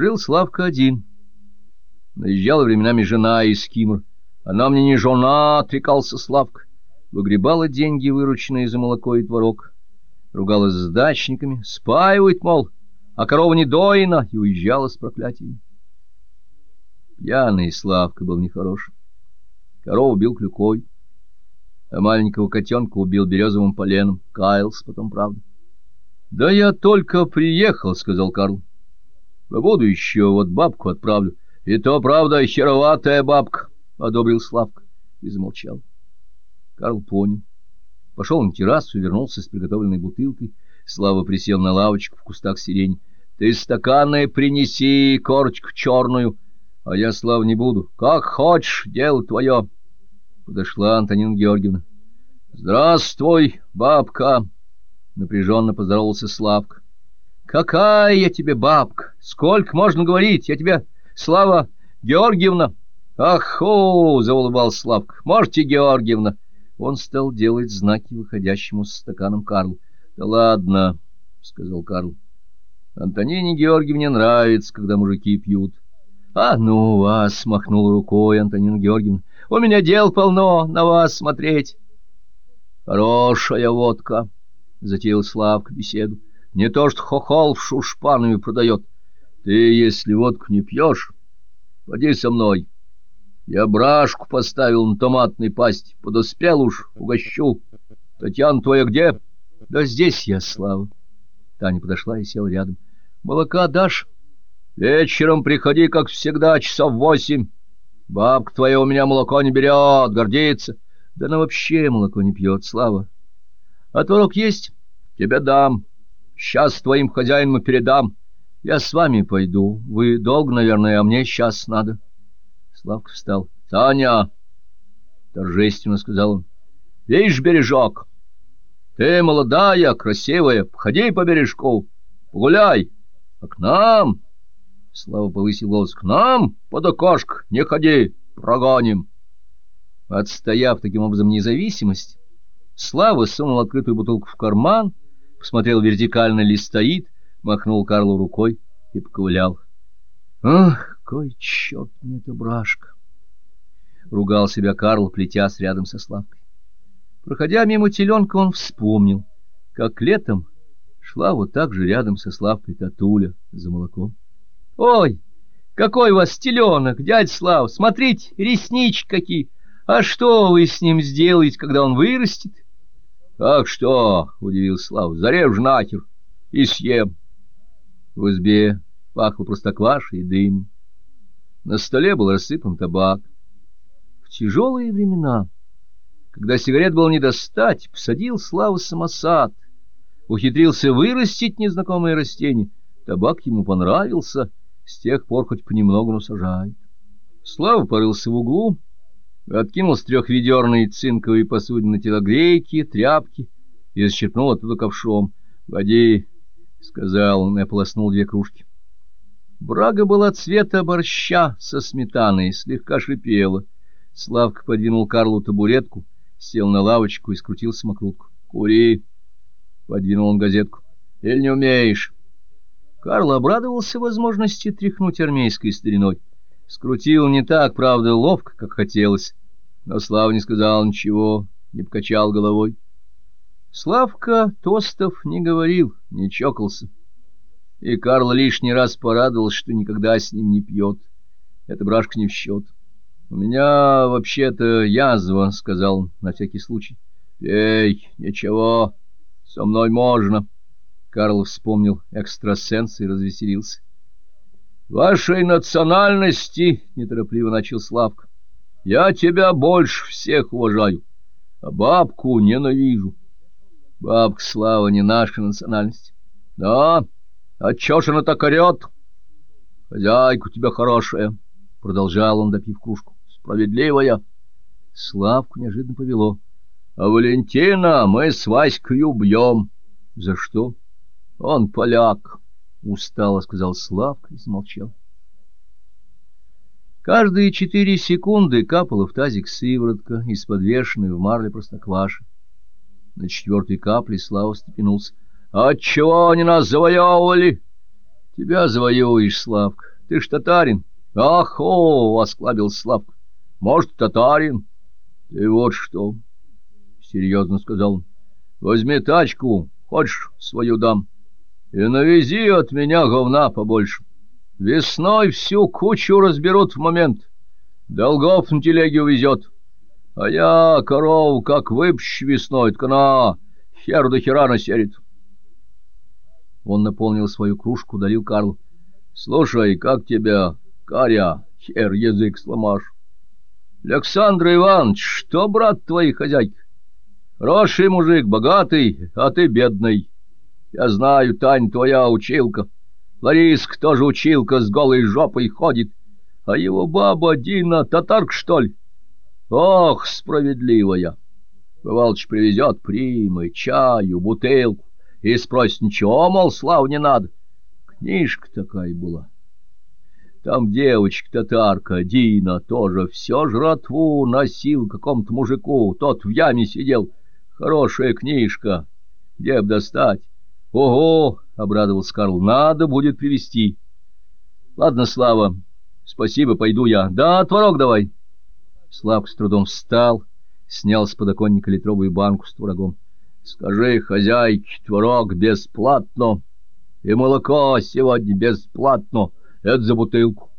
Жил Славка один. Наезжала временами жена из Кимр. Она мне не жена, отрекался Славка. Выгребала деньги, вырученные за молоко и творог. Ругалась с дачниками, спаивает, мол, а корова не доина, и уезжала с проклятиями. Пьяный Славка был нехорошим. Корову убил клюкой, а маленького котенка убил березовым поленом. Каялся потом, правда. — Да я только приехал, — сказал Карл. — Побуду еще, вот бабку отправлю. — И то, правда, хероватая бабка, — одобрил Славка и замолчал. Карл понял. Пошел на террасу вернулся с приготовленной бутылкой. Слава присел на лавочку в кустах сирени. — Ты стаканы принеси, корочку черную. — А я, Слав, не буду. — Как хочешь, дело твое. Подошла Антонина Георгиевна. — Здравствуй, бабка! — напряженно поздоровался Славка. — Какая я тебе бабка! Сколько можно говорить? Я тебе, Слава Георгиевна... — Аху! — заулыбался Славка. — Можете, Георгиевна. Он стал делать знаки выходящему с стаканом Карлу. — Да ладно, — сказал Карл. — Антонине Георгиевне нравится, когда мужики пьют. — А ну вас! — махнул рукой Антонина Георгиевна. — У меня дел полно на вас смотреть. — Хорошая водка! — затеял Славка беседу. — Не то что хохол в шушпанами продает. Ты, если водку не пьешь, поди со мной. — я брашку поставил на томатной пасти, подоспел уж, угощу. Татьяна твоя где? Да здесь я, Слава. Таня подошла и села рядом. Молока дашь? Вечером приходи, как всегда, часов восемь. Бабка твоя у меня молоко не берет, гордится. Да она вообще молоко не пьет, Слава. А творог есть? Тебе дам. Сейчас твоим хозяинам передам. Я с вами пойду. Вы долго, наверное, а мне сейчас надо. Славка встал. — Таня! — торжественно сказал он. — Видишь бережок? Ты молодая, красивая, походи по бережку, погуляй. А к нам... Слава повысил голос. — К нам под окошко не ходи, прогоним. Отстояв таким образом независимость, Слава сунул открытую бутылку в карман, посмотрел вертикально ли стоит, махнул Карлу рукой и поковылял. — Ах! Кой черт мне эта брашка! Ругал себя Карл, плетясь рядом со Славкой. Проходя мимо теленка, он вспомнил, как летом шла вот так же рядом со Славкой Татуля за молоком. — Ой, какой у вас теленок, дядь Слав! Смотрите, реснички какие! А что вы с ним сделаете, когда он вырастет? — Как что? — удивился Слав. — Зарежь нахер и съем. В избе пахло простоквашей и дымом. На столе был рассыпан табак. В тяжелые времена, когда сигарет было не достать, посадил Слава самосад, ухитрился вырастить незнакомые растения. Табак ему понравился, с тех пор хоть понемногу, но сажает. Слава порылся в углу, откинул с трехведерной цинковой посудины телогрейки, тряпки и зачерпнул оттуда ковшом. — Води, — сказал он и ополоснул две кружки. Брага была цвета борща со сметаной, слегка шипела. Славка подвинул Карлу табуретку, сел на лавочку и скрутил самокрутку. — Кури! — подвинул он газетку. — Или не умеешь? Карл обрадовался возможности тряхнуть армейской стариной. Скрутил не так, правда, ловко, как хотелось, но Слава не сказал ничего, не покачал головой. Славка Тостов не говорил, не чокался и Карл лишний раз порадовался, что никогда с ним не пьет. Эта брашка не в счет. — У меня вообще-то язва, — сказал он на всякий случай. — Эй, ничего, со мной можно. Карл вспомнил экстрасенс и развеселился. — Вашей национальности, — неторопливо начал Славка, — я тебя больше всех уважаю, а бабку ненавижу. Бабка Слава не наша национальность. — Да, — а чё ж она так орёт? Хозяйка у тебя хорошая, — продолжал он, допив кружку. Справедливая. Славку неожиданно повело. А Валентина мы с Васькой убьем. За что? Он поляк, — устало сказал Славка и замолчал. Каждые четыре секунды капала в тазик сыворотка из подвешенной в марле простокваши. На четвертой капле Слава встрепенулся. Отчего они нас завоевывали? Тебя завоюешь, Славка. Ты ж татарин. Ах, о, — осклабился Славка. Может, татарин? Ты вот что, — серьезно сказал он. Возьми тачку, хочешь, свою дам, и навези от меня говна побольше. Весной всю кучу разберут в момент. Долгов на телеге увезет. А я корову как выпущу весной, так она хер до хера насерит. Он наполнил свою кружку, дарил Карлу. — Слушай, как тебя, Каря, хер язык сломашь? — Александр Иванович, что брат твоей хозяйки? Хороший мужик, богатый, а ты бедный. Я знаю, Тань твоя училка. Лариска тоже училка, с голой жопой ходит. А его баба Дина татарка, что ли? Ох, справедливая! Бывалыч привезет примы, чаю, бутылку и спросит, ничего, мол, слав не надо. Книжка такая была. Там девочка-татарка, Дина, тоже все жратву носил какому-то мужику, тот в яме сидел. Хорошая книжка. Где б достать? Ого, обрадовался Карл, надо будет привезти. Ладно, Слава, спасибо, пойду я. Да, творог давай. Славка с трудом встал, снял с подоконника литровую банку с творогом. Скажи хозяйке, творог бесплатно, и молоко сегодня бесплатно. Это за бутылку.